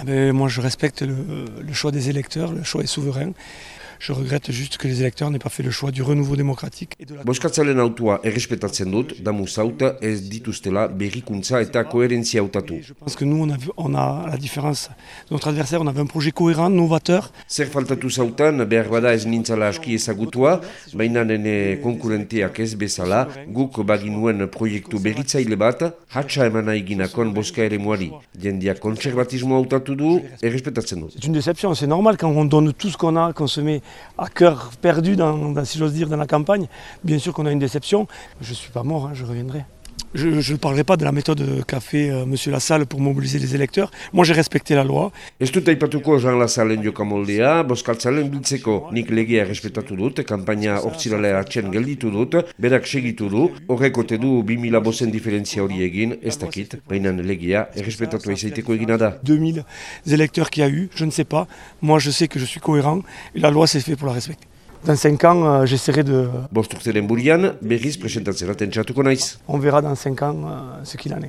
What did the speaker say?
Ah ben, moi je respecte le, le choix des électeurs, le choix est souverain. Je regrette juste que les électeurs n'aient pas fait le choix du renouveau démocratique. Boskatzalen autua errespetatzen dut, damu zauta ez dituztela berrikuntza eta koherentzia hautatu. Je pense que nous, on a, on a à la différence de notre adversaire, on avait un projet cohérent, novateur. Zer faltatu zautan, behar bada ez nintzala aski ezagutua, baina nene konkurenteak ez bezala, guk baginuen proiektu berritzaile bat, hatsa emana eginakon boska ere muari. Jendia konservatismo hautatu du, errespetatzen dut. C'est une déception, c'est normal quand on donne tout ce qu'on a, qu'on se met à cœur perdu, dans, si j'ose dire, dans la campagne. Bien sûr qu'on a une déception. Je ne suis pas mort, hein, je reviendrai. Je ne parlerai pas de la méthode qu'a fait euh, Monsieur Lassalle pour mobiliser les électeurs. Moi, j'ai respecté la loi. Ez dut aipatuko Jean Lazalen jokamoldea, boskaltzalen biltzeko. Nik legea errespetatu dut, kampaina hortziralea atxen gelditu dut, berak segitu du, horrek ote du 2000 bozen diferentzia hori egin, ez dakit, baina legea errespetatu izaiteko egina da. 2000 électeurs qu'il y a eu, je ne sais pas. Moi, je sais que je suis cohérent et la loi, c'est fait pour la respecter. Dans 5 ans, euh, j'essaierai de... Burian, berriz naiz. On verra dans 5 ans euh, ce qu'il en est.